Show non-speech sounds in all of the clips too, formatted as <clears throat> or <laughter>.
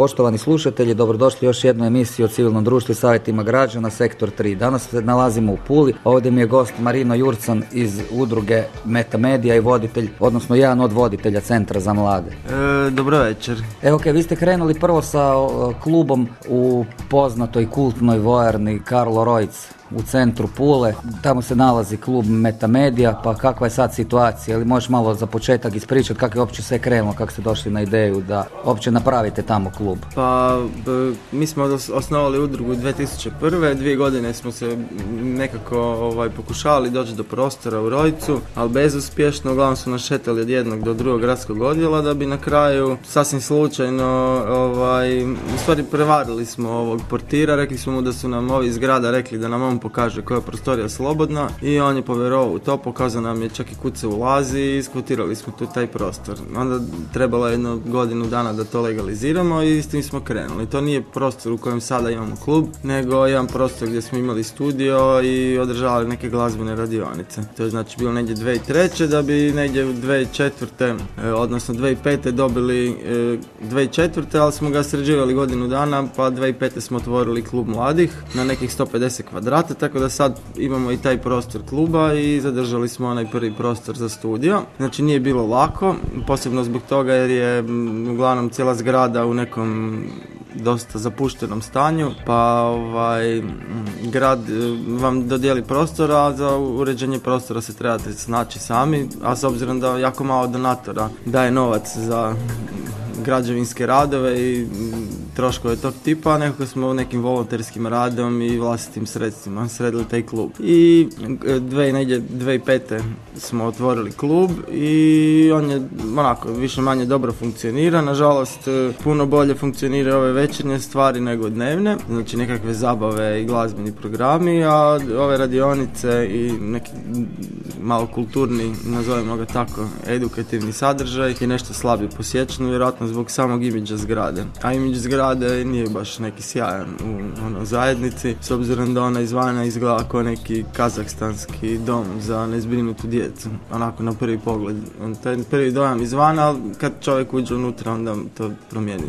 Poštovani slušatelji, dobrodošli još jednu emisiju o civilnom društvu i savjetima građana, sektor 3. Danas se nalazimo u Puli, ovdje mi je gost Marino Jurcan iz udruge Metamedija i voditelj, odnosno jedan od voditelja Centra za mlade. E, dobro večer. Evo, ok, vi ste krenuli prvo sa klubom u poznatoj kultnoj vojarni Karlo Rojc u centru Pule. Tamo se nalazi klub Metamedija, pa kakva je sad situacija? Ili možeš malo za početak ispričati kako je uopće sve krenulo, kako ste došli na ideju da uopće napravite tamo klub? Pa, mi smo osnovali udrugu 2001. Dvije godine smo se nekako ovaj, pokušavali doći do prostora u Rojcu, ali bezuspješno, uglavnom su nas šetali od jednog do drugog gradskog odjela da bi na kraju sasvim slučajno ovaj, u stvari prevarili smo ovog portira, rekli smo mu da su nam ovi zgrada rekli da nam on pokaže koja je prostorija slobodna i on je povjerovao u to, pokazao nam je čak i kud se ulazi i iskvotirali smo tu taj prostor. Onda trebalo je jednu godinu dana da to legaliziramo i s tim smo krenuli. To nije prostor u kojem sada imamo klub, nego jedan prostor gdje smo imali studio i održavali neke glazbene radionice. To je znači bilo negdje 2003. da bi negdje u 2004. E, odnosno 2005. dobili 2004. E, ali smo ga sređivali godinu dana pa 2005. smo otvorili klub mladih na nekih 150 kvadrata tako da sad imamo i taj prostor kluba i zadržali smo onaj prvi prostor za studio. Znači nije bilo lako, posebno zbog toga jer je uglavnom cijela zgrada u nekom dosta zapuštenom stanju, pa ovaj, grad e, vam dodijeli prostora, a za uređenje prostora se trebate snaći sami, a s obzirom da jako malo donatora daje novac za građevinske radove i troškove tog tipa, nekako smo nekim volonterskim radom i vlastitim sredstvima sredili taj klub. I e, dve, negdje 2005. smo otvorili klub i on je onako više manje dobro funkcionira. Nažalost, e, puno bolje funkcioniraju ove večernje stvari nego dnevne, znači nekakve zabave i glazbeni programi, a ove radionice i neki malo kulturni, nazovemo ga tako, edukativni sadržaj je nešto slabije posjećeno, vjerojatno zbog samog imidža zgrade. A imidž zgrade nije baš neki sjajan u ono, zajednici, s obzirom da ona izvana izgleda kao neki kazahstanski dom za nezbrinutu djecu, onako na prvi pogled. On, taj prvi dojam izvana, ali kad čovjek uđe unutra, onda to promijeni.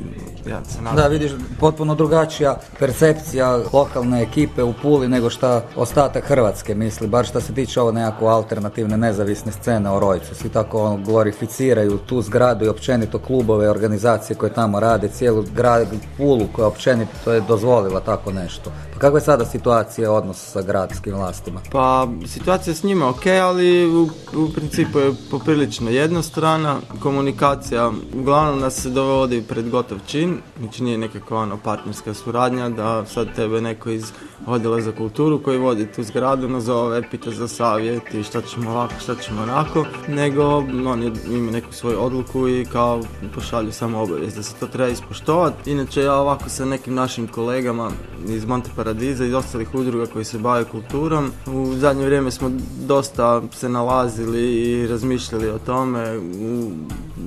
Ja se Da, vidiš, potpuno drugačija percepcija lokalne ekipe u Puli nego šta ostatak Hrvatske misli, bar što se tiče ovo nekako alternativne nezavisne scene o Rojcu. Svi tako ono, glorificiraju tu zgradu i općenito klubove, organizacije koje tamo rade, cijelu grad, Pulu koja općenito je dozvolila tako nešto. Pa kakva je sada situacija odnos sa gradskim vlastima? Pa situacija s njima ok, ali u, u principu je poprilično jednostrana. Komunikacija uglavnom nas se dovodi pred gotov čin, znači nije nekakva ono partnerska suradnja da sad tebe neko iz odjela za kulturu koji vodi tu zgradu nazove, pita za savjet i šta ćemo ovako, šta ćemo onako, nego oni ima neku svoju odluku i kao pošalju samo obavijest da se to treba ispoštovati. Inače ja ovako sa nekim našim kolegama iz Monte Paradiza i ostalih udruga koji se bave kulturom, u zadnje vrijeme smo dosta se nalazili i razmišljali o tome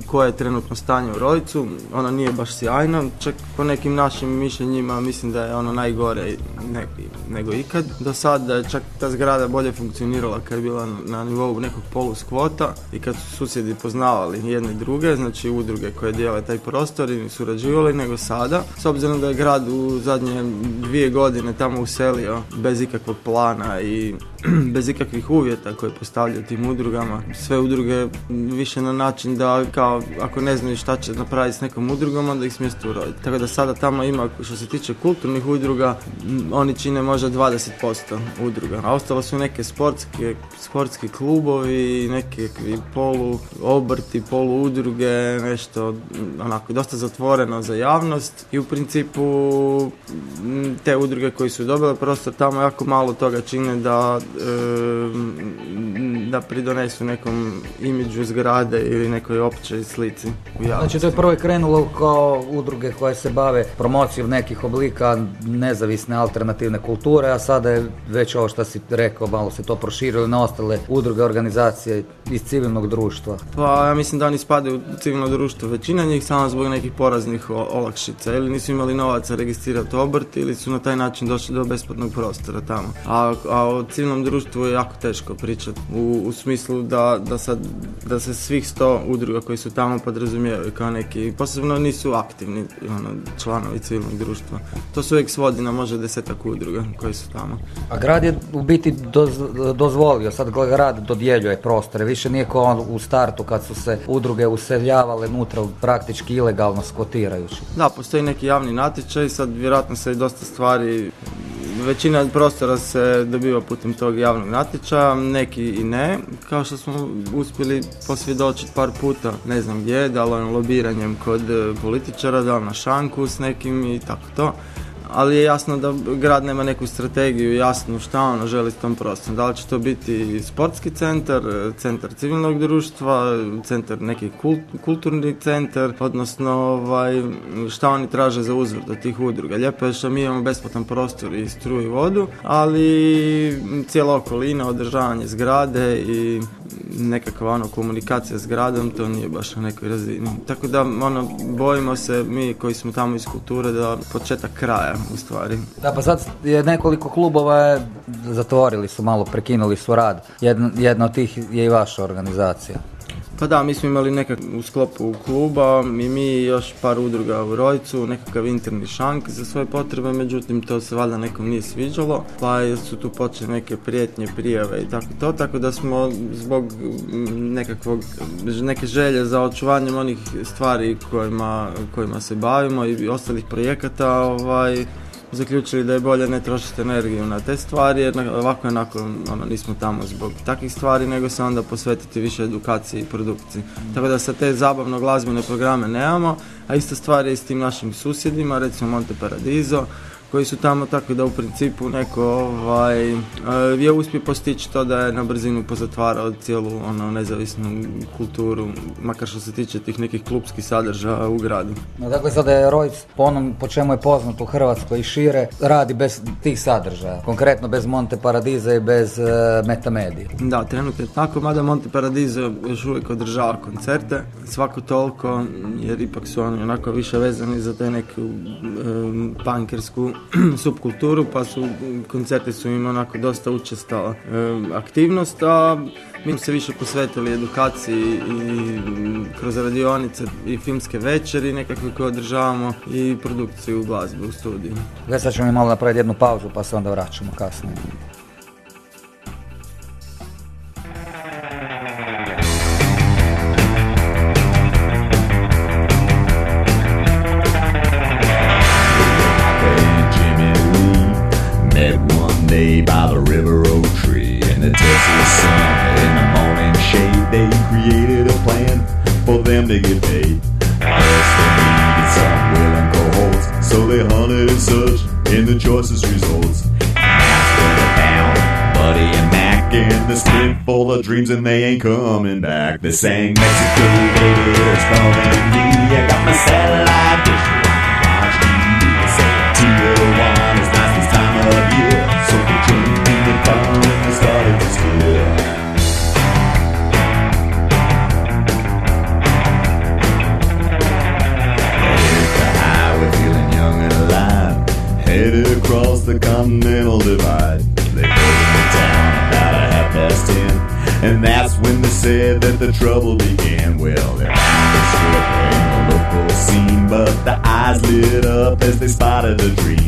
koje je trenutno stanje u Rojcu. Ono nije baš sjajno, čak po nekim našim mišljenjima mislim da je ono najgore nego ikad. Do sada je čak ta zgrada bolje funkcionirala kad je bila na nivou nekog skvota i kad su susjedi poznavali jedne druge, znači udruge koje dijele taj prostor i surađivali nego sada. S obzirom da je grad u zadnje dvije godine tamo uselio bez ikakvog plana i <clears throat> bez ikakvih uvjeta koje postavljaju tim udrugama. Sve udruge više na način da kao ako ne znaju šta će napraviti s nekom udrugom onda ih smjestu uroditi. Tako da sada tamo ima što se tiče kulturnih udruga oni čine možda 20% udruga. A ostalo su neke sportske, sportski klubovi, neke polu obrti, polu udruge, nešto onako dosta zatvoreno za javnost i u principu te udruge koji su dobile prostor tamo jako malo toga čine da da pridonesu nekom imidžu zgrade ili nekoj općoj slici u javnosti. Znači to je prvo je krenulo kao udruge koje se bave promocijom nekih oblika nezavisne alternativne kulture, a sada je već ovo što si rekao, malo se to proširilo na ostale udruge, organizacije iz civilnog društva. Pa ja mislim da oni spadaju u civilno društvo, većina njih samo zbog nekih poraznih olakšica ili nisu imali novaca registrirati obrt ili su na taj način došli do besplatnog prostora tamo. A, a o civilnom društvu je jako teško pričati u, u smislu da, da, sad, da se svih sto udruga koji su tamo podrazumijevaju kao neki, posebno nisu aktivni ono, članovi civilnog društva. To se uvijek svodi na može desetak udruga koji su tamo. A grad je u biti dozvolio, sad grad dodjeljuje prostore, više nije kao u startu kad su se udruge useljavale nutra praktički ilegalno skotirajući. Da, postoji neki javni natječaj, sad vjerojatno se i dosta stvari Većina prostora se dobiva putem tog javnog natječaja, neki i ne. Kao što smo uspjeli posvjedočiti par puta, ne znam gdje, da li lobiranjem kod političara, da li na šanku s nekim i tako to ali je jasno da grad nema neku strategiju jasnu šta ono želi s tom prostorom. Da li će to biti sportski centar, centar civilnog društva, centar neki kulturni centar, odnosno ovaj, šta oni traže za uzvrt od tih udruga. Lijepo je što mi imamo besplatan prostor i struju i vodu, ali cijela okolina, održavanje zgrade i nekakva ono komunikacija s gradom, to nije baš na nekoj razini. Tako da ono, bojimo se mi koji smo tamo iz kulture da početak kraja u stvari. Da, pa sad je nekoliko klubova zatvorili su malo, prekinuli su rad. Jedna, jedna od tih je i vaša organizacija. Pa da, mi smo imali nekak u sklopu kluba i mi još par udruga u Rojcu, nekakav interni šank za svoje potrebe, međutim to se valjda nekom nije sviđalo, pa su tu počele neke prijetnje, prijave i tako to, tako da smo zbog nekakvog, neke želje za očuvanjem onih stvari kojima, kojima se bavimo i ostalih projekata, ovaj, zaključili da je bolje ne trošiti energiju na te stvari jer ovako onako ono, nismo tamo zbog takvih stvari nego se onda posvetiti više edukaciji i produkciji. Tako da sa te zabavno glazbene programe nemamo, a ista stvar je i s tim našim susjedima, recimo Monte Paradiso, koji su tamo tako da u principu neko ovaj, eh, je uspio postići to da je na brzinu pozatvarao cijelu ono, nezavisnu kulturu, makar što se tiče tih nekih klubskih sadržaja u gradu. No, dakle, sada je Rojc po onom po čemu je poznat u Hrvatskoj i šire, radi bez tih sadržaja, konkretno bez Monte Paradiza i bez uh, Metamedije. Da, trenutno je tako, mada Monte Paradiso još uvijek održava koncerte, svako toliko, jer ipak su oni onako više vezani za te neku um, punkersku <clears throat> subkulturu, pa su koncerti su im onako dosta učestala aktivnost, a mi smo se više posvetili edukaciji i kroz radionice i filmske večeri nekakve koje održavamo i produkciju glazbe u studiju. Već sad ćemo malo napraviti jednu pauzu pa se onda vraćamo kasnije. Full of dreams, and they ain't coming back. They sang Mexico, baby, there's coming me. I got my satellite dish. Watch me, say nice this time of year. So we started to. Headed across the continental trouble began. Well, their eyes struck in the local scene, but the eyes lit up as they spotted a dream.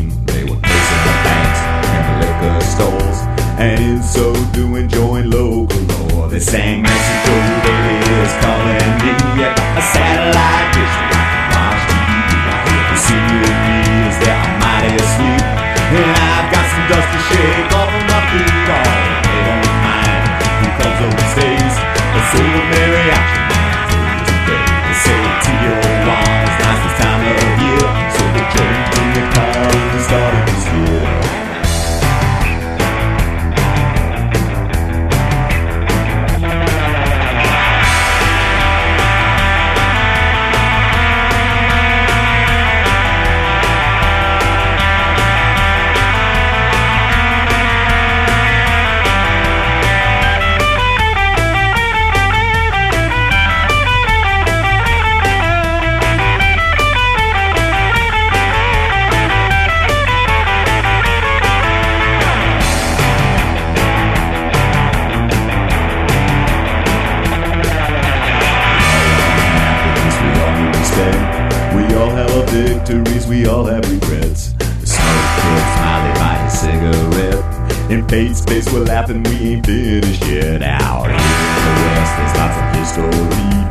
We all have regrets. The smoke kid smiley by his cigarette. In fate's space, we're laughing, we ain't finished yet. Out here in the west, there's lots of history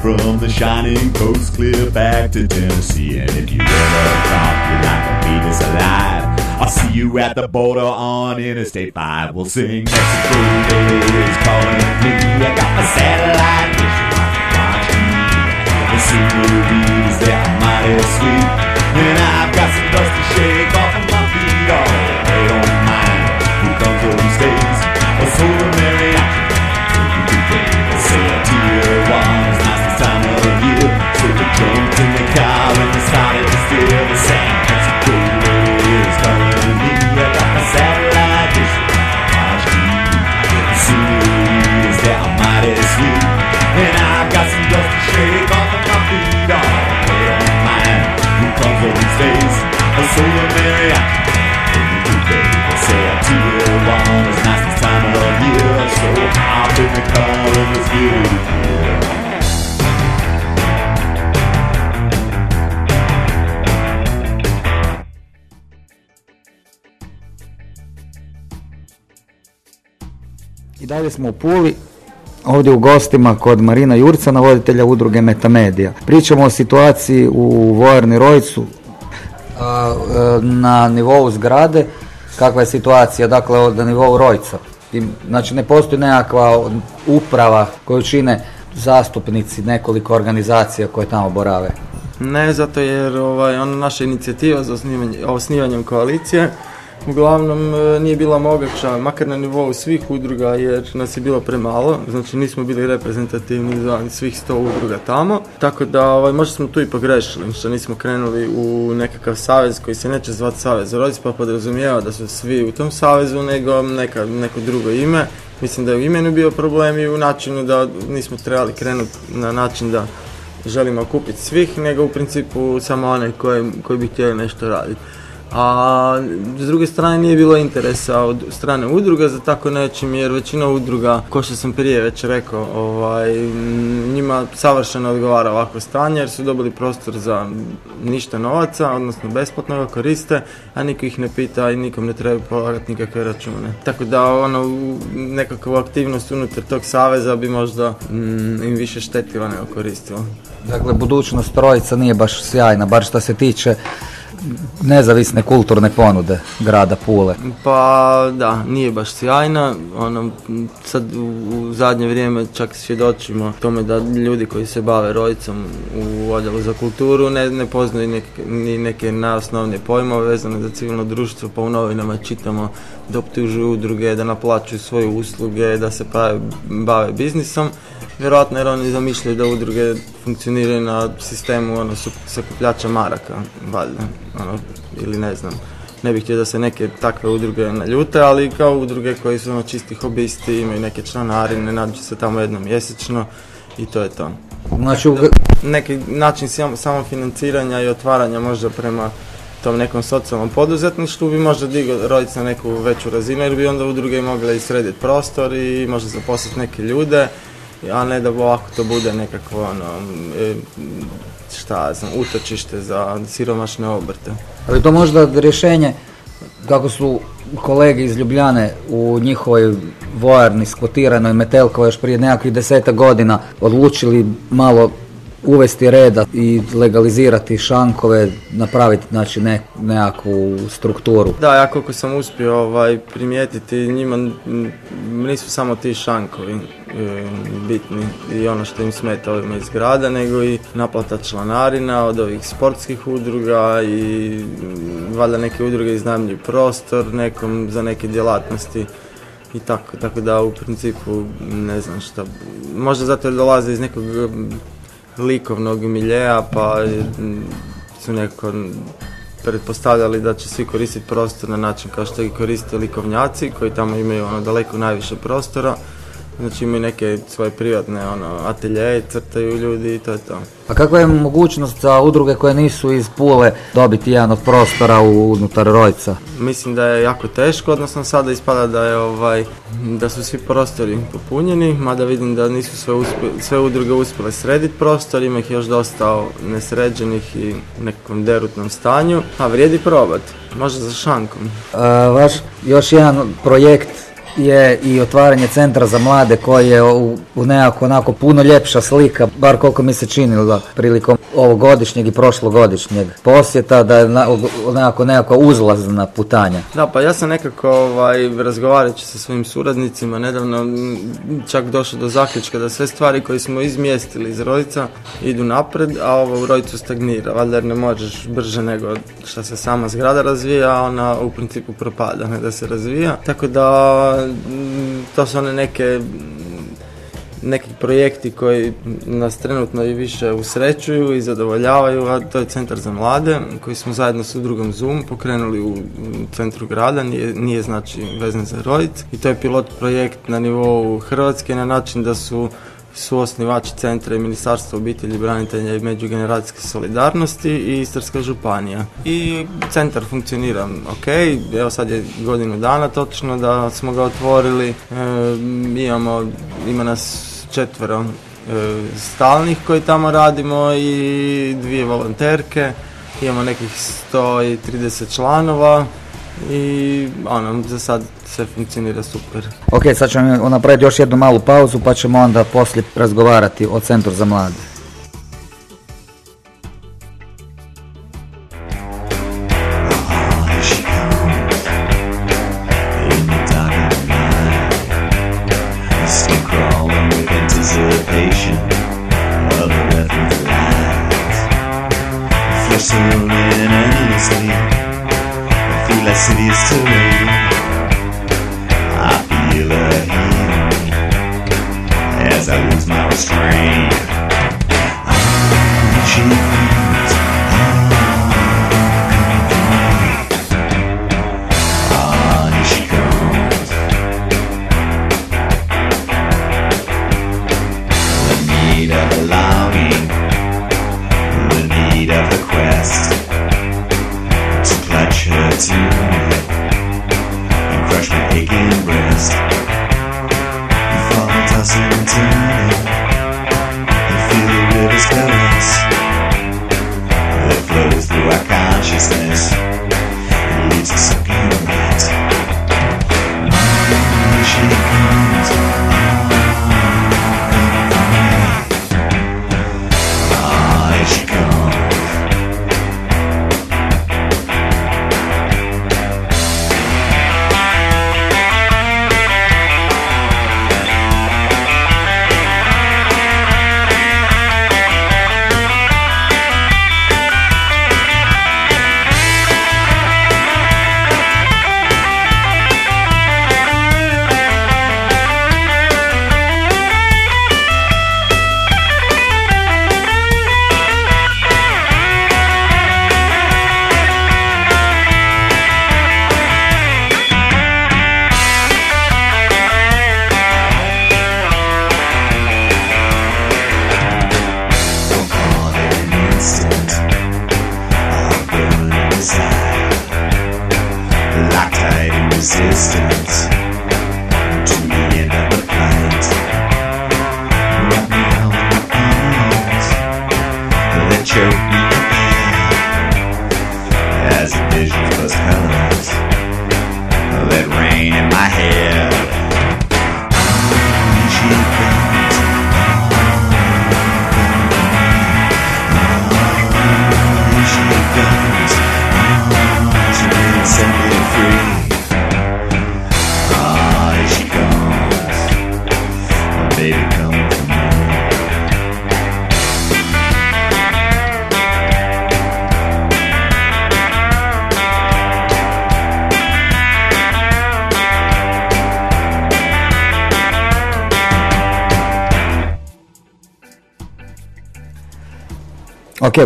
from the shining coast clear back to Tennessee. And if you ever thought you'd like to beat us alive, I'll see you at the border on Interstate 5. We'll sing Mexico is calling me. I got my satellite dish watch me. The sceneries, they're mighty sweet. And I've got some dust to shake off of my feet. Oh, they don't mind who comes or who stays. A solar mariachi. They say a this time of year. So in stays. A solar mariachi. They say a Tijuana's nice this time of year. So hop in the let's get it. I dalje smo u Puli, ovdje u gostima kod Marina Jurcana, voditelja udruge Metamedija. Pričamo o situaciji u vojarni Rojcu na nivou zgrade, kakva je situacija, dakle od- na nivou Rojca. I, znači ne postoji nekakva uprava koju čine zastupnici nekoliko organizacija koje tamo borave. Ne, zato jer ovaj, ona naša inicijativa za osnivanje, osnivanjem koalicije uglavnom e, nije bila moguća, makar na nivou svih udruga jer nas je bilo premalo, znači nismo bili reprezentativni za svih 100 udruga tamo, tako da ovaj, možda smo tu i pogrešili, što nismo krenuli u nekakav savez koji se neće zvati Savez Rodic, pa podrazumijeva da su svi u tom savezu, nego neka, neko drugo ime. Mislim da je u imenu bio problem i u načinu da nismo trebali krenuti na način da želimo kupiti svih, nego u principu samo one koji, koji bi htjeli nešto raditi. A s druge strane nije bilo interesa od strane udruga za tako nečim jer većina udruga, ko što sam prije već rekao, ovaj, njima savršeno odgovara ovako stanje jer su dobili prostor za ništa novaca, odnosno besplatno ga koriste, a niko ih ne pita i nikom ne treba polagati nikakve račune. Tako da ono, nekakvu aktivnost unutar tog saveza bi možda mm, im više štetila nego koristila. Dakle, budućnost Trojica nije baš sjajna, bar što se tiče nezavisne kulturne ponude grada Pule. Pa da, nije baš sjajna. Ono, sad u, zadnje vrijeme čak svjedočimo tome da ljudi koji se bave rojicom u odjelu za kulturu ne, ne poznaju neke, ni neke najosnovnije pojmove vezane za civilno društvo, pa u novinama čitamo da optužuju udruge, da naplaćuju svoje usluge, da se bave, bave biznisom. Vjerojatno jer oni zamišljaju da udruge funkcioniraju na sistemu ono, sakupljača maraka, valjda, ono, ili ne znam. Ne bih htio da se neke takve udruge naljute, ali kao udruge koji su ono čisti hobisti, imaju neke članarine, nađu se tamo jednom mjesečno i to je to. Znači, u- Neki način sam- samofinanciranja i otvaranja možda prema tom nekom socijalnom poduzetništvu bi možda digao rodic na neku veću razinu jer bi onda udruge mogle i srediti prostor i možda zaposliti neke ljude, a ne da ovako to bude nekakvo ono, e, šta znam, utočište za siromašne obrte. Ali to možda rješenje kako su kolege iz Ljubljane u njihovoj vojarni skvotiranoj Metelkova još prije nekakvih deseta godina odlučili malo uvesti reda i legalizirati šankove, napraviti znači ne, nekakvu strukturu. Da, ja koliko sam uspio ovaj, primijetiti, njima nisu samo ti šankovi e, bitni i ono što im smeta ovima iz grada, nego i naplata članarina od ovih sportskih udruga i m, valjda neke udruge iznajmljuju prostor nekom za neke djelatnosti i tako, tako da u principu ne znam šta, možda zato jer dolaze iz nekog likovnog miljeja pa m, su nekako pretpostavljali da će svi koristiti prostor na način kao što ih koriste likovnjaci koji tamo imaju ono daleko najviše prostora Znači imaju neke svoje privatne ono, ateljeje, crtaju ljudi i to je to. A kakva je mogućnost za udruge koje nisu iz Pule dobiti jedan od prostora u- unutar Rojca? Mislim da je jako teško, odnosno sada ispada da je ovaj da su svi prostori popunjeni, mada vidim da nisu sve, uspje- sve udruge uspjele srediti prostor, ima ih još dosta nesređenih i u nekakvom derutnom stanju, a vrijedi probat, možda za šankom. A, vaš još jedan projekt je i otvaranje centra za mlade koji je u, u nekako onako puno ljepša slika, bar koliko mi se činilo prilikom ovogodišnjeg i prošlogodišnjeg posjeta, da je na, nekako nekakva uzlazna putanja. Da, pa ja sam nekako ovaj, razgovarajući sa svojim suradnicima nedavno čak došao do zaključka da sve stvari koje smo izmjestili iz Rojca idu napred, a ovo u Rojcu stagnira. Valjda ne možeš brže nego što se sama zgrada razvija, a ona u principu propada, ne da se razvija. Tako da to su one neke m, neki projekti koji nas trenutno i više usrećuju i zadovoljavaju, a to je Centar za mlade koji smo zajedno s udrugom Zoom pokrenuli u centru grada, nije, nije znači vezan za Rojc. I to je pilot projekt na nivou Hrvatske na način da su su osnivači centra i Ministarstvo obitelji, branitelja i međugeneracijske solidarnosti i Istarska županija. I centar funkcionira ok, evo sad je godinu dana točno da smo ga otvorili, e, imamo, ima nas četvero e, stalnih koji tamo radimo i dvije volonterke, imamo nekih 130 članova i ono, za sad sve funkcionira super. Ok, sad ćemo napraviti još jednu malu pauzu pa ćemo onda poslije razgovarati o Centru za mlade.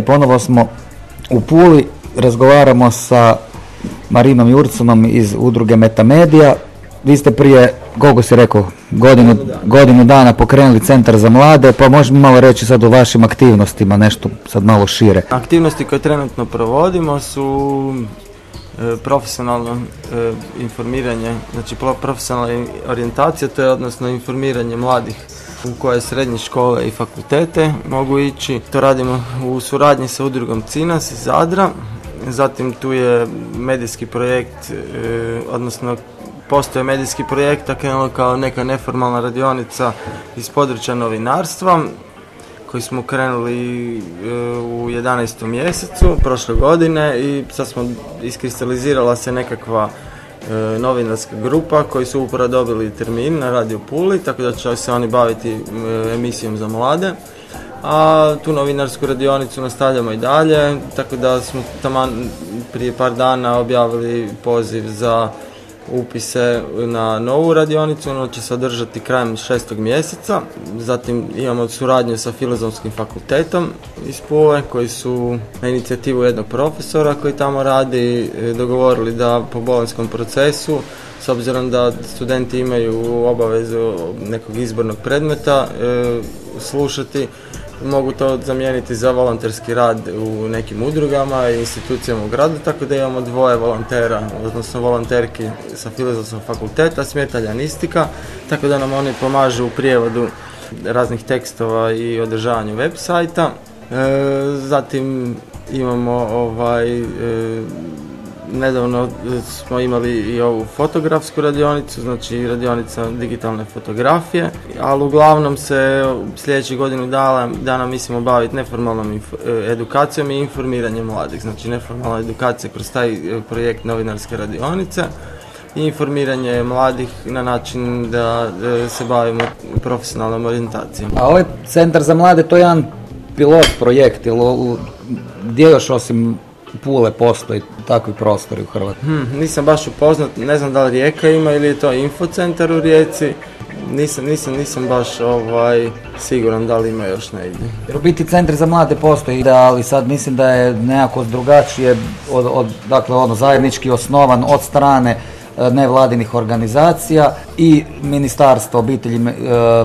Ponovo smo u Puli, razgovaramo sa Marinom Jurcunom iz udruge Metamedia vi ste prije, koliko si rekao, godinu, godinu dana pokrenuli centar za mlade, pa možemo malo reći sad o vašim aktivnostima, nešto sad malo šire. Aktivnosti koje trenutno provodimo su profesionalno e, informiranje, znači pro- profesionalna orijentacija, to je odnosno informiranje mladih u koje srednje škole i fakultete mogu ići. To radimo u suradnji sa udrugom CINAS iz Zadra. Zatim tu je medijski projekt, e, odnosno postoje medijski projekt, krenulo kao neka neformalna radionica iz područja novinarstva koji smo krenuli e, u 11. mjesecu prošle godine i sad smo iskristalizirala se nekakva e, novinarska grupa koji su upravo dobili termin na Radio Puli, tako da će se oni baviti e, emisijom za mlade. A tu novinarsku radionicu nastavljamo i dalje, tako da smo taman prije par dana objavili poziv za upise na novu radionicu, ona će se održati krajem šestog mjeseca. Zatim imamo suradnju sa Filozofskim fakultetom iz Pule koji su na inicijativu jednog profesora koji tamo radi e, dogovorili da po bolonskom procesu s obzirom da studenti imaju obavezu nekog izbornog predmeta e, slušati mogu to zamijeniti za volonterski rad u nekim udrugama i institucijama u gradu, tako da imamo dvoje volontera, odnosno volonterki sa filozofskog fakulteta, smjetaljanistika, tako da nam oni pomažu u prijevodu raznih tekstova i održavanju web sajta. E, zatim imamo ovaj e, Nedavno e, smo imali i ovu fotografsku radionicu, znači radionica digitalne fotografije, ali uglavnom se sljedećih godinu dana, dana mislimo baviti neformalnom e, edukacijom i informiranjem mladih, znači neformalna edukacija kroz taj e, projekt novinarske radionice i informiranje mladih na način da se bavimo profesionalnom orijentacijom. A ovaj centar za mlade to je jedan pilot projekt, u- gdje još osim Pule postoji takvi prostori u Hrvatskoj? Hmm, nisam baš upoznat, ne znam da li Rijeka ima ili je to infocentar u Rijeci. Nisam, nisam, nisam baš ovaj, siguran da li ima još negdje. Jer u biti centri za mlade postoji, da, ali sad mislim da je nekako drugačije, od, od, dakle ono zajednički osnovan od strane e, nevladinih organizacija i Ministarstva obitelji, e,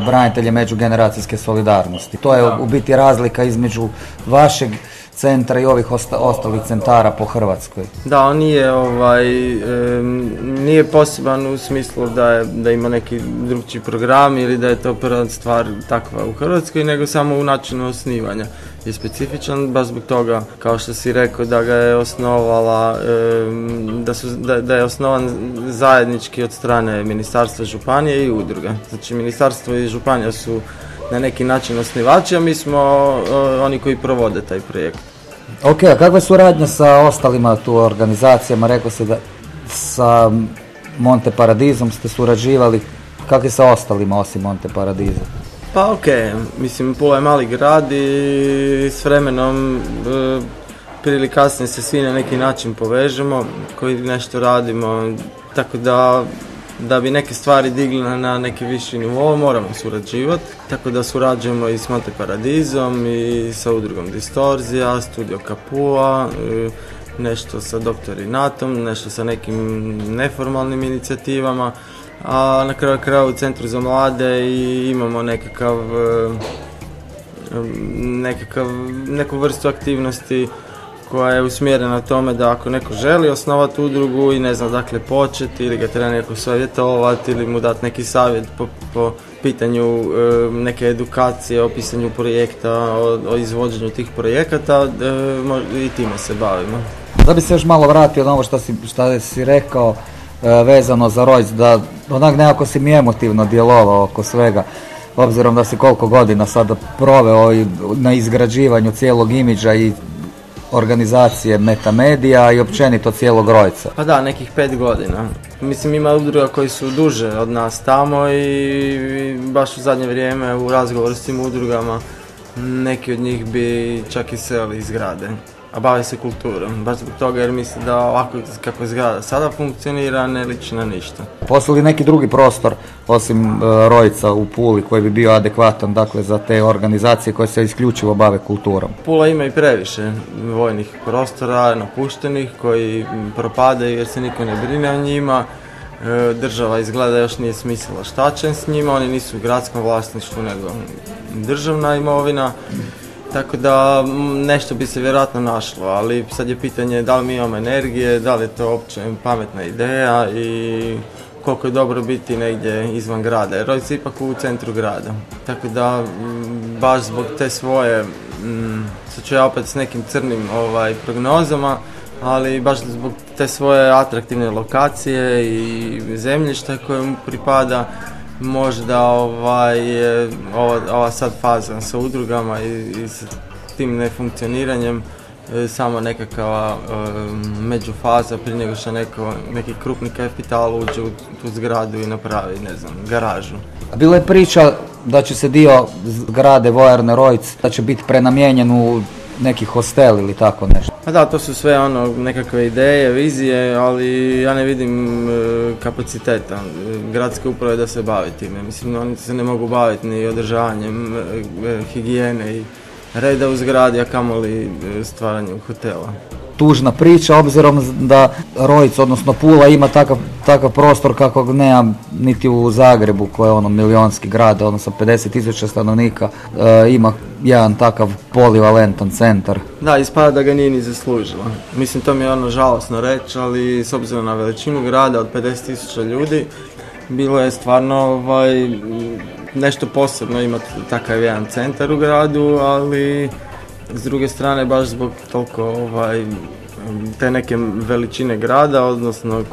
branitelja međugeneracijske solidarnosti. To je u biti razlika između vašeg centra i ovih osta- ostalih centara po Hrvatskoj. Da, on nije, ovaj, em, nije poseban u smislu da, je, da ima neki drugčiji program ili da je to prva stvar takva u Hrvatskoj, nego samo u načinu osnivanja je specifičan, baš zbog toga, kao što si rekao, da ga je osnovala, da, su, da, da je osnovan zajednički od strane Ministarstva županije i udruga. Znači, Ministarstvo i županija su na neki način osnivači, a mi smo o, oni koji provode taj projekt. Ok, a kakva je suradnja sa ostalima tu organizacijama? Rekao se da sa Monte Paradizom ste surađivali. Kako je sa ostalima osim Monte Paradiza? Pa ok, mislim Pula je mali grad i s vremenom e, prije ili kasnije se svi na neki način povežemo, koji nešto radimo, tako da da bi neke stvari digli na, neki viši nivo moramo surađivati, tako da surađujemo i s Monte Paradizom i sa udrugom Distorzija, Studio Kapua, e, nešto sa Dr. Inatom, nešto sa nekim neformalnim inicijativama, a na kraju krajeva u Centru za mlade i imamo nekakav e, nekakav, neku vrstu aktivnosti koja je usmjerena tome da ako neko želi osnovati udrugu i ne zna dakle početi ili ga treba neko savjetovati ili mu dati neki savjet po, po pitanju e, neke edukacije, o pisanju projekta, o, o izvođenju tih projekata e, i time se bavimo. Da bi se još malo vratio na ovo što si, što si rekao e, vezano za Rojc, da onak nekako si mi emotivno djelovao oko svega, obzirom da si koliko godina sada proveo na izgrađivanju cijelog imidža i organizacije Metamedija i općenito cijelog Rojca. Pa da, nekih pet godina. Mislim ima udruga koji su duže od nas tamo i baš u zadnje vrijeme u razgovoru s tim udrugama neki od njih bi čak i seli iz grade. A bave se kulturom, baš zbog toga jer misle da ovako kako zgrada sada funkcionira ne liči na ništa. Postoji li neki drugi prostor osim e, Rojca u Puli koji bi bio adekvatan dakle za te organizacije koje se isključivo bave kulturom? Pula ima i previše vojnih prostora napuštenih koji propadaju jer se niko ne brine o njima. E, Država izgleda još nije smislila šta će s njima, oni nisu u gradskom vlasništvu nego državna imovina. Tako da nešto bi se vjerojatno našlo, ali sad je pitanje da li mi imamo energije, da li je to uopće pametna ideja i koliko je dobro biti negdje izvan grada. Jer je ipak u centru grada. Tako da baš zbog te svoje, sad ću ja opet s nekim crnim ovaj, prognozama, ali baš zbog te svoje atraktivne lokacije i zemljišta koje mu pripada, možda ovaj, ova, ova sad faza sa udrugama i, i s tim nefunkcioniranjem e, samo nekakva e, međufaza prije nego što neko, neki krupni kapital uđe u tu zgradu i napravi, ne znam, garažu. Bila je priča da će se dio zgrade Vojarne Rojc, da će biti prenamijenjen u neki hostel ili tako nešto. Pa da, to su sve ono nekakve ideje, vizije, ali ja ne vidim e, kapaciteta e, gradske uprave da se bavi time. Mislim, oni se ne mogu baviti ni održavanjem e, e, higijene i reda u zgradi, a kamoli e, stvaranjem hotela. Tužna priča obzirom da Rojc, odnosno Pula ima takav, takav prostor kakvog nema niti u Zagrebu koji je ono milionski grad, odnosno 50 tisuća stanovnika, e, ima jedan takav polivalentan centar. Da, ispada da ga nije ni zaslužila. Mislim, to mi je ono žalosno reći, ali s obzirom na veličinu grada od 50.000 ljudi, bilo je stvarno ovaj, nešto posebno imati takav jedan centar u gradu, ali s druge strane baš zbog toliko ovaj, te neke veličine grada, odnosno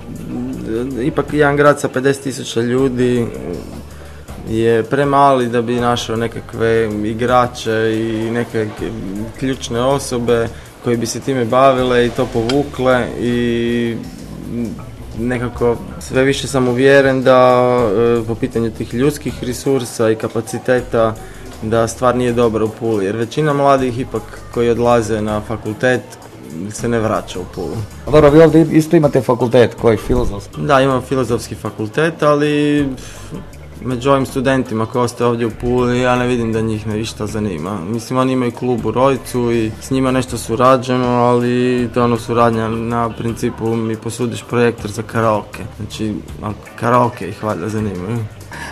ipak jedan grad sa 50.000 ljudi je premali da bi našao nekakve igrače i neke ključne osobe koji bi se time bavile i to povukle i nekako sve više sam uvjeren da e, po pitanju tih ljudskih resursa i kapaciteta da stvar nije dobra u Puli jer većina mladih ipak koji odlaze na fakultet se ne vraća u Pulu. Dobro, vi ovdje isto imate fakultet koji filozofski. Da, imam filozofski fakultet, ali među ovim studentima koji ostaju ovdje u Puli, ja ne vidim da njih ne išta zanima. Mislim, oni imaju klub u Rojcu i s njima nešto surađujemo, ali to je ono suradnja na principu mi posudiš projektor za karaoke. Znači, karaoke ih valjda zanimaju.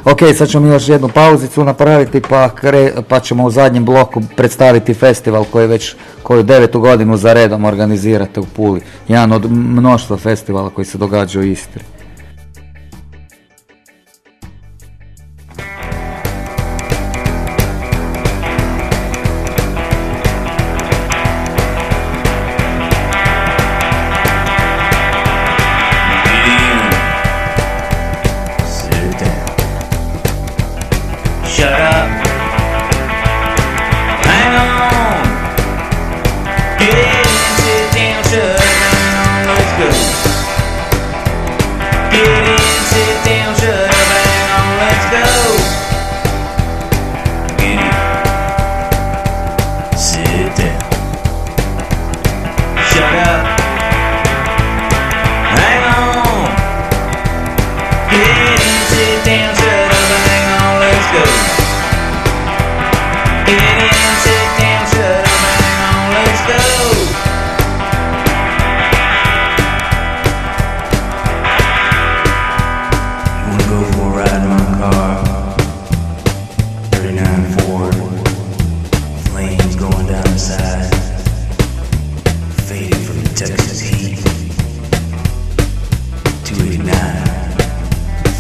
Ok, sad ćemo još jednu pauzicu napraviti pa, kre- pa ćemo u zadnjem bloku predstaviti festival koji već koju devetu godinu za redom organizirate u Puli. Jedan od mnoštva festivala koji se događa u Istri.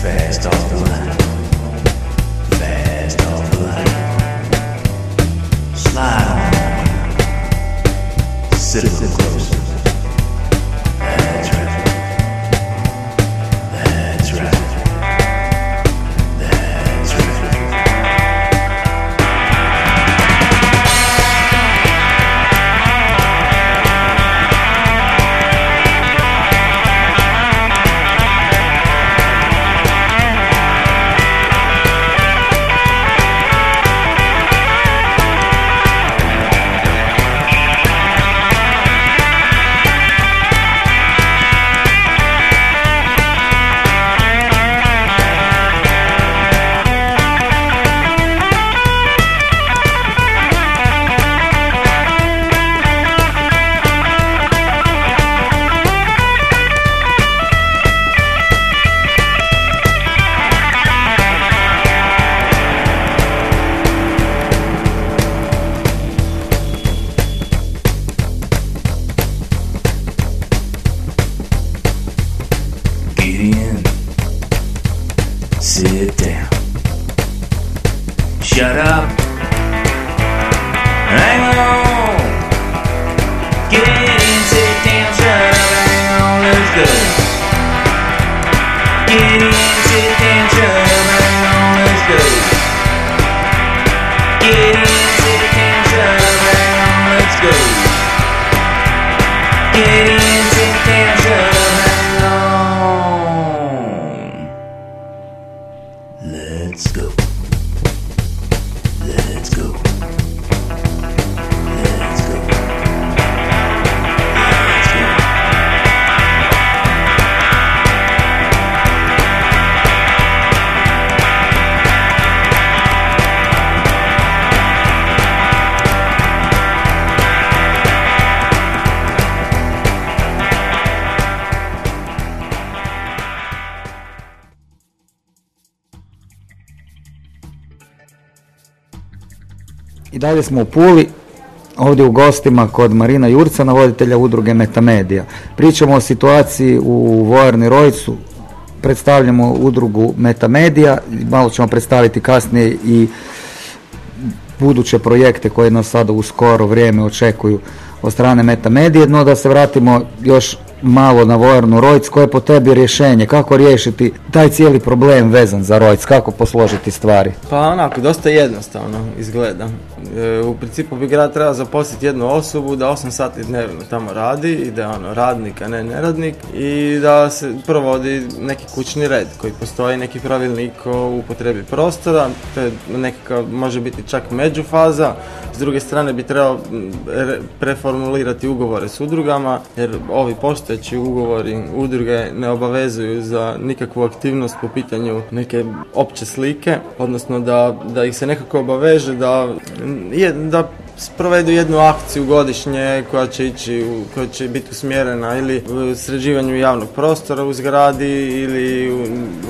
fast off the line. Dalje smo u Puli, ovdje u gostima kod Marina Jurcana, voditelja udruge Metamedija. Pričamo o situaciji u Vojarni Rojcu, predstavljamo udrugu Metamedija, malo ćemo predstaviti kasnije i buduće projekte koje nas sada u skoro vrijeme očekuju od strane Metamedije, no da se vratimo još malo na Vojarnu Rojc, koje je po tebi rješenje, kako riješiti taj cijeli problem vezan za Rojc, kako posložiti stvari? Pa onako, dosta jednostavno izgleda. E, u principu bi grad trebao zaposliti jednu osobu da 8 sati dnevno tamo radi i da je ono radnik, a ne neradnik i da se provodi neki kućni red koji postoji, neki pravilnik o upotrebi prostora, to je nekakav, može biti čak međufaza, s druge strane bi re- preformulirati ugovore s udrugama, jer ovi postojeći ugovori udruge ne obavezuju za nikakvu aktivnost po pitanju neke opće slike, odnosno da, da ih se nekako obaveže da, da sprovedu jednu akciju godišnje koja će ići, koja će biti usmjerena ili u sređivanju javnog prostora u zgradi ili u,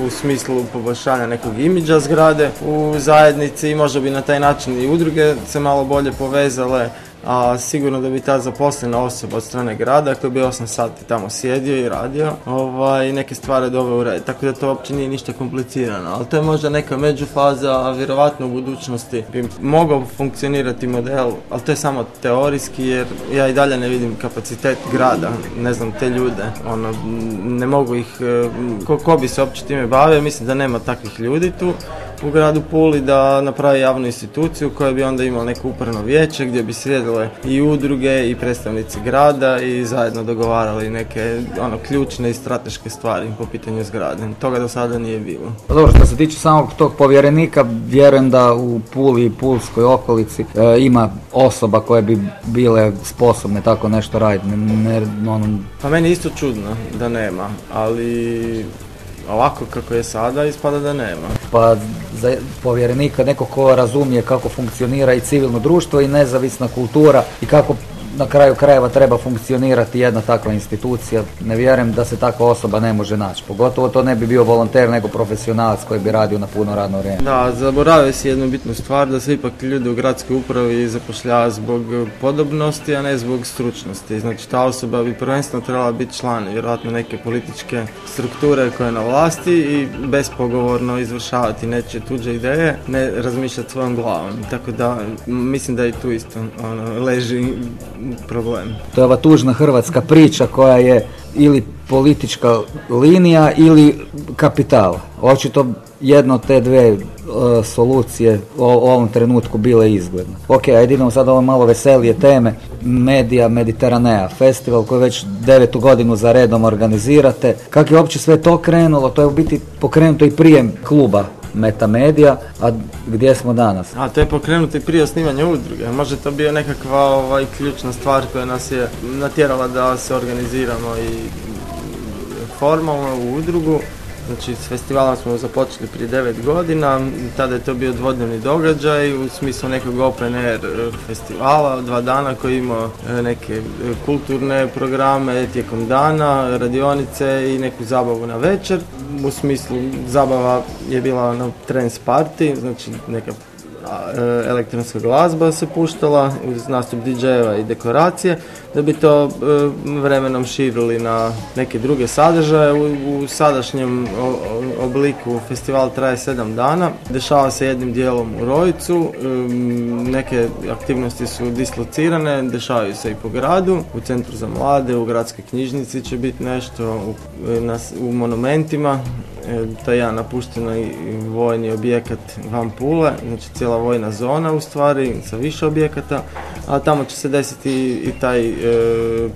u smislu poboljšanja nekog imidža zgrade u zajednici. I možda bi na taj način i udruge se malo bolje povezale a sigurno da bi ta zaposlena osoba od strane grada koji bi 8 sati tamo sjedio i radio ovaj, neke stvari doveo u red. Tako da to uopće nije ništa komplicirano, ali to je možda neka međufaza, a vjerovatno u budućnosti bi mogao funkcionirati model, ali to je samo teorijski jer ja i dalje ne vidim kapacitet grada, ne znam te ljude, ono, ne mogu ih, e, ko, ko bi se uopće time bavio, mislim da nema takvih ljudi tu u gradu Puli da napravi javnu instituciju koja bi onda imala neko upravno vijeće gdje bi sjedile i udruge i predstavnici grada i zajedno dogovarali neke ono ključne i strateške stvari po pitanju zgrade. Toga do sada nije bilo. Pa dobro, što se tiče samog tog povjerenika, vjerujem da u Puli i Pulskoj okolici e, ima osoba koje bi bile sposobne tako nešto raditi. Ne, ne- ono, Pa meni isto čudno da nema, ali ovako kako je sada ispada da nema. Pa za povjerenika neko ko razumije kako funkcionira i civilno društvo i nezavisna kultura i kako na kraju krajeva treba funkcionirati jedna takva institucija. Ne vjerujem da se takva osoba ne može naći. Pogotovo to ne bi bio volonter nego profesionalac koji bi radio na puno radno vrijeme. Da, zaboravio si jednu bitnu stvar, da se ipak ljudi u gradskoj upravi zapošljava zbog podobnosti, a ne zbog stručnosti. Znači ta osoba bi prvenstveno trebala biti član vjerojatno neke političke strukture koja je na vlasti i bespogovorno izvršavati nečije tuđe ideje, ne razmišljati svojom glavom. Tako da mislim da i tu isto ono, leži problem. To je ova tužna hrvatska priča koja je ili politička linija ili kapital. Očito jedno te dve e, solucije u ovom trenutku bile izgledne. Ok, ajde idemo sad ovo malo veselije teme. Medija Mediteranea, festival koji već devetu godinu za redom organizirate. Kako je uopće sve to krenulo? To je u biti pokrenuto i prije kluba Metamedija, a gdje smo danas? A to je pokrenuto i prije osnivanja udruge. Možda je to bio nekakva ovaj, ključna stvar koja nas je natjerala da se organiziramo i formalno u udrugu. Znači s festivalom smo započeli prije 9 godina, tada je to bio dvodnevni događaj u smislu nekog open air e, festivala, dva dana koji je imao e, neke e, kulturne programe tijekom dana, radionice i neku zabavu na večer. U smislu zabava je bila ono trance party, znači neka elektronska glazba se puštala uz nastup DJ-eva i dekoracije, da bi to e, vremenom širili na neke druge sadržaje. U, u sadašnjem obliku festival traje sedam dana, dešava se jednim dijelom u Rojicu, neke aktivnosti su dislocirane, dešavaju se i po gradu, u centru za mlade, u gradskoj knjižnici će biti nešto, u, e, na u monumentima, E, to je jedan napušteni vojni objekat van Pule, znači cijela vojna zona u stvari sa više objekata, a tamo će se desiti i taj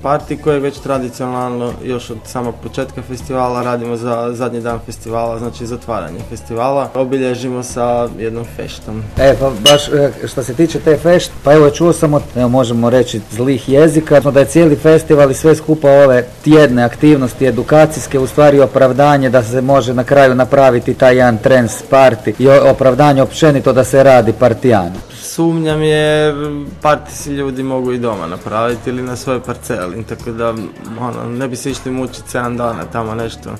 parti koji je već tradicionalno još od samog početka festivala radimo za zadnji dan festivala, znači zatvaranje festivala, obilježimo sa jednom feštom. E, pa baš e, što se tiče te fešt, pa evo čuo sam od, evo možemo reći, zlih jezika, da je cijeli festival i sve skupa ove tjedne aktivnosti edukacijske u stvari opravdanje da se može na kraju napraviti taj jedan trans party i opravdanje općenito da se radi partijani. Sumnjam jer parti si ljudi mogu i doma napraviti ili na svojoj parceli, tako da ono, ne bi se išli mučiti 7 dana tamo nešto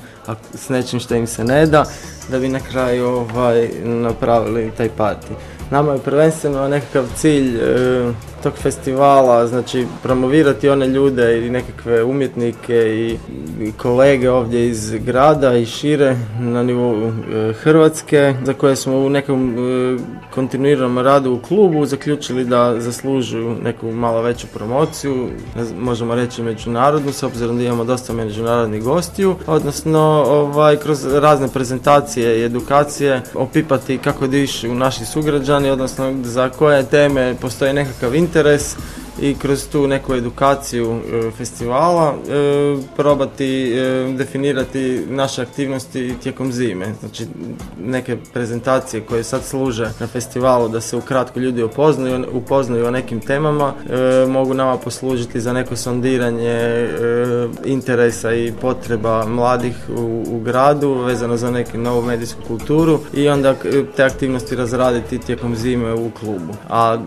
s nečim što im se ne da, da bi na kraju ovaj, napravili taj parti. Nama je prvenstveno nekakav cilj e, tog festivala, znači promovirati one ljude i nekakve umjetnike i, i kolege ovdje iz grada i šire na nivou e, Hrvatske, za koje smo u nekom e, kontinuiranom radu u klubu zaključili da zaslužuju neku malo veću promociju, možemo reći međunarodnu, s obzirom da imamo dosta međunarodnih gostiju, odnosno ovaj, kroz razne prezentacije i edukacije opipati kako dišu naši sugrađani, odnosno za koje teme postoji nekakav interes i kroz tu neku edukaciju e, festivala e, probati e, definirati naše aktivnosti tijekom zime. Znači neke prezentacije koje sad služe na festivalu da se ukratko ljudi upoznaju, upoznaju o nekim temama mogu nama poslužiti za neko sondiranje interesa i potreba mladih u, u gradu vezano za neku novu medijsku kulturu i onda te aktivnosti razraditi tijekom zime u klubu. A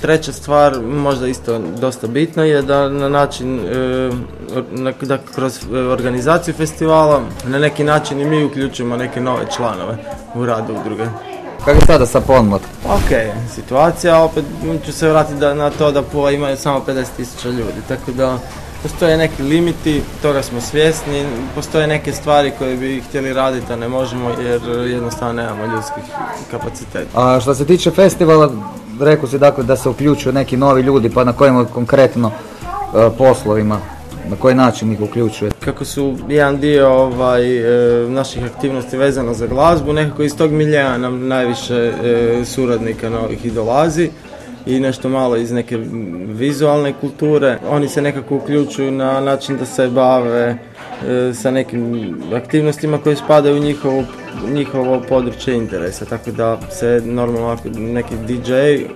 treća stvar, možda isto dosta bitna je da na način, e, da kroz e, organizaciju festivala na neki način i mi uključujemo neke nove članove u rad udruge. Kako je sada sa Ponmot? Ok, situacija, opet ću se vratiti da, na to da Pula ima samo 50.000 ljudi, tako da postoje neki limiti, toga smo svjesni, postoje neke stvari koje bi htjeli raditi, a ne možemo jer jednostavno nemamo ljudskih kapaciteta. A što se tiče festivala, rekao si dakle da se uključuju neki novi ljudi, pa na kojim konkretno e, poslovima, na koji način ih uključuje? Kako su jedan dio ovaj, e, naših aktivnosti vezano za glazbu, nekako iz tog miljea nam najviše e, suradnika novih i dolazi i nešto malo iz neke vizualne kulture. Oni se nekako uključuju na način da se bave e, sa nekim aktivnostima koje spadaju u njihovo, njihovo područje interesa. Tako da se normalno neki DJ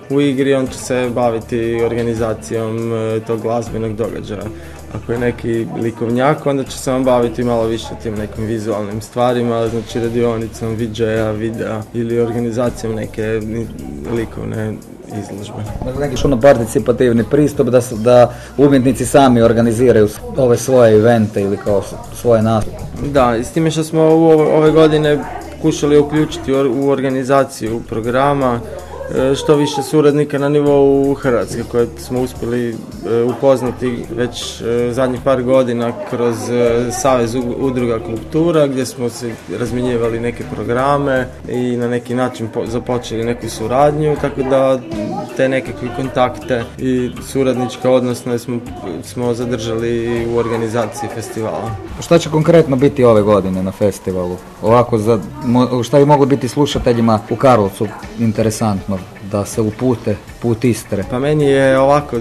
u igri, on će se baviti organizacijom e, tog glazbenog događaja. Ako je neki likovnjak, onda će se on baviti malo više tim nekim vizualnim stvarima, znači radionicom, VJ-a, videa ili organizacijom neke likovne izložbe. Dakle, neki ono participativni pristup da, s- da umjetnici sami organiziraju ove svoje evente ili kao svoje nastupe. Da, i s time što smo u ove, ove godine pokušali uključiti u organizaciju programa što više suradnika na nivou Hrvatske koje smo uspjeli e, upoznati već e, zadnjih par godina kroz e, Savez udruga kultura gdje smo se razmjenjivali neke programe i na neki način po- započeli neku suradnju tako da te nekakve kontakte i suradničke odnosne smo, smo zadržali u organizaciji festivala. Šta će konkretno biti ove godine na festivalu? Ovako, za, šta bi moglo biti slušateljima u Karlovcu interesantno da se upute put Istre? Pa meni je ovako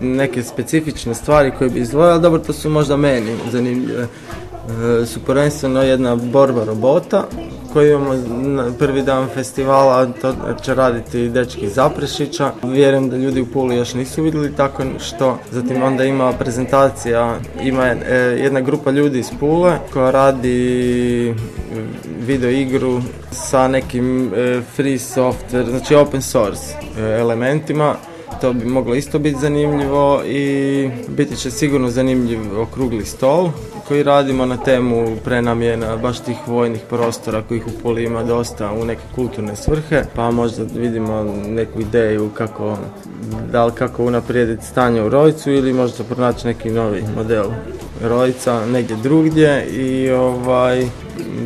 neke specifične stvari koje bi izdvojila, dobro to su možda meni zanimljive. E, su prvenstveno jedna borba robota koju imamo na prvi dan festivala, to će raditi dečki Zaprešića. Vjerujem da ljudi u Puli još nisu vidjeli tako što. Zatim onda ima prezentacija, ima e, jedna grupa ljudi iz Pule koja radi video igru sa nekim e, free software, znači open source e, elementima to bi moglo isto biti zanimljivo i biti će sigurno zanimljiv okrugli stol koji radimo na temu prenamjena baš tih vojnih prostora kojih u Puli ima dosta u neke kulturne svrhe, pa možda vidimo neku ideju kako da li kako unaprijediti stanje u Rojcu ili možda pronaći neki novi model Rojca negdje drugdje i ovaj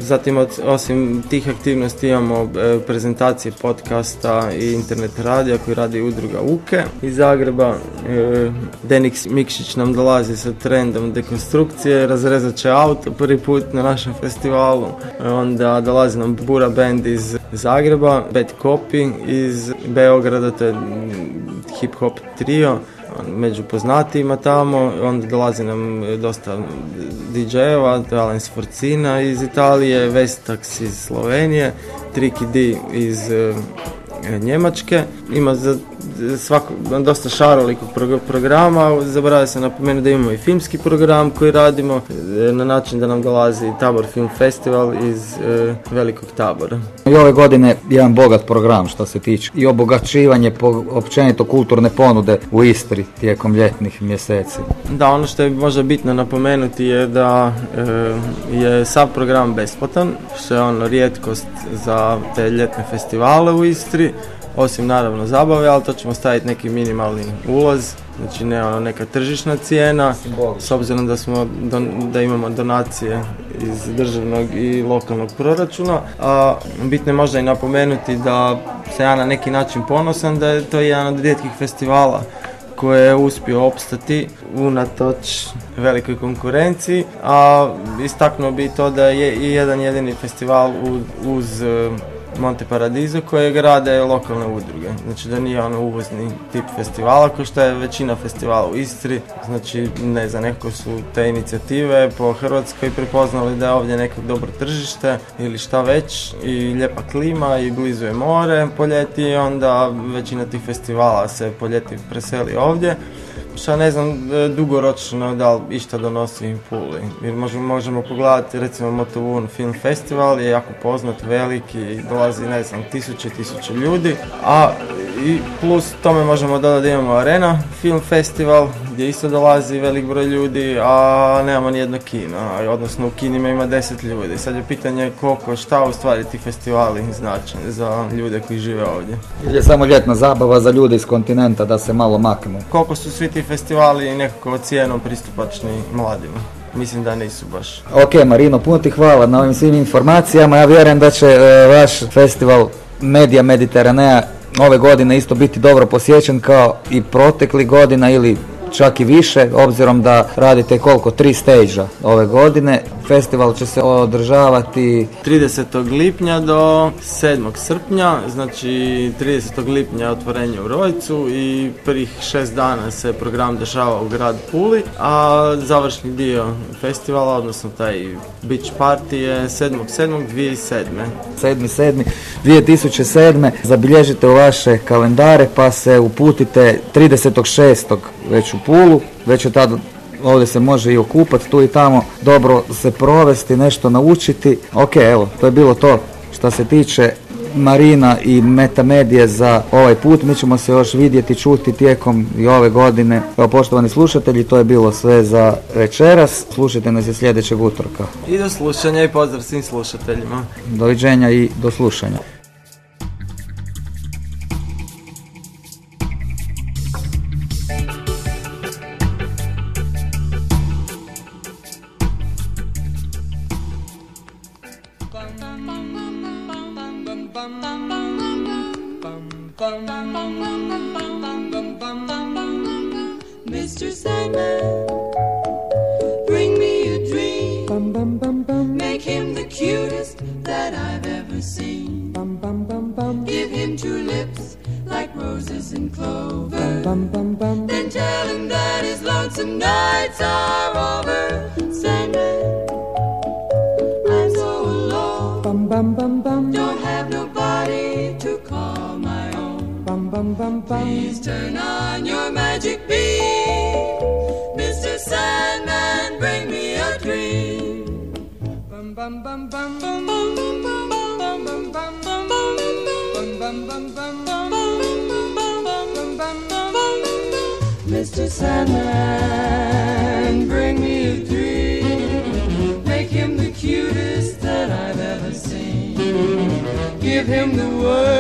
Zatim od- osim tih aktivnosti imamo e, prezentacije podcasta i internet radija koji radi udruga Uke iz Zagreba. E, Denik Mikšić nam dolazi sa trendom dekonstrukcije, razrezat će auto prvi put na našem festivalu. E, Onda dolazi nam Bura Band iz Zagreba, Bad Copy iz Beograda, to je hip hop trio među poznatijima tamo, onda dolazi nam e, dosta DJ-eva, Sforcina iz Italije, Vestax iz Slovenije, Tricky D iz e, Njemačke. Ima za svako, dosta šarolikog prog- programa, zaboravio sam napomenuti da imamo i filmski program koji radimo e, na način da nam dolazi Tabor Film Festival iz e, Velikog Tabora. I ove godine jedan bogat program što se tiče i obogaćivanje po, općenito kulturne ponude u Istri tijekom ljetnih mjeseci. Da, ono što je možda bitno napomenuti je da e, je sav program besplatan, što je ono rijetkost za te ljetne festivale u Istri, osim naravno zabave, ali to ćemo staviti neki minimalni ulaz, znači ne ono neka tržišna cijena, s obzirom da, smo, don- da imamo donacije iz državnog i lokalnog proračuna, a bitno je možda i napomenuti da se ja na neki način ponosan da je to jedan od rijetkih festivala koje je uspio opstati unatoč velikoj konkurenciji, a istaknuo bi to da je i jedan jedini festival uz Monte Paradiso koje grade lokalne udruge. Znači da nije ono uvozni tip festivala kao što je većina festivala u Istri. Znači ne znam, nekako su te inicijative po Hrvatskoj prepoznali da je ovdje neko dobro tržište ili šta već i lijepa klima i blizu je more po ljeti i onda većina tih festivala se po ljeti preseli ovdje. Šta ne znam e, dugoročno da li išta donosi Puli. Jer možemo, možemo pogledati recimo Motovun Film Festival je jako poznat, veliki, dolazi ne znam tisuće tisuće ljudi. A i plus tome možemo dodati da imamo Arena Film Festival gdje isto dolazi velik broj ljudi, a nemamo ni jedno kino. Odnosno u kinima ima 10 ljudi. Sad je pitanje koliko, šta u stvari ti festivali znače za ljude koji žive ovdje. Ili je samo ljetna zabava za ljude iz kontinenta da se malo maknu. koliko su svi ti festivali nekako cijenom pristupačni mladima. Mislim da nisu baš. Ok Marino, puno ti hvala na ovim svim informacijama. Ja vjerujem da će e, vaš festival Medija Mediteranea ove godine isto biti dobro posjećen kao i protekli godina ili čak i više, obzirom da radite koliko, tri stage ove godine. Festival će se održavati 30. lipnja do 7. srpnja, znači 30. lipnja otvorenje u Rojcu i prvih šest dana se program dešava u grad Puli, a završni dio festivala, odnosno taj beach party je 7.7.2007. 7.7.2007. Zabilježite u vaše kalendare pa se uputite 36. već u Pulu, već je tada ovdje se može i okupati tu i tamo, dobro se provesti, nešto naučiti. Ok, evo, to je bilo to što se tiče Marina i Metamedije za ovaj put. Mi ćemo se još vidjeti, čuti tijekom i ove godine. Evo, poštovani slušatelji, to je bilo sve za večeras. Slušajte nas i sljedećeg utorka. I do slušanja i pozdrav svim slušateljima. Doviđenja i do slušanja. in the world.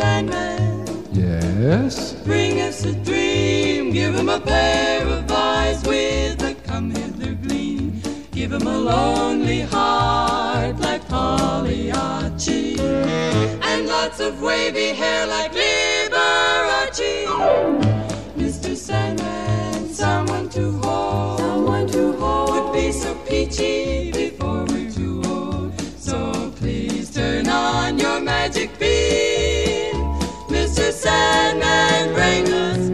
Sandman, Yes? bring us a dream. Give him a pair of eyes with a come hither gleam. Give him a lonely heart like Pagliacci. And lots of wavy hair like Liberace. Mr. Sandman, someone to hold. Someone to hold. Would be so peachy and bring us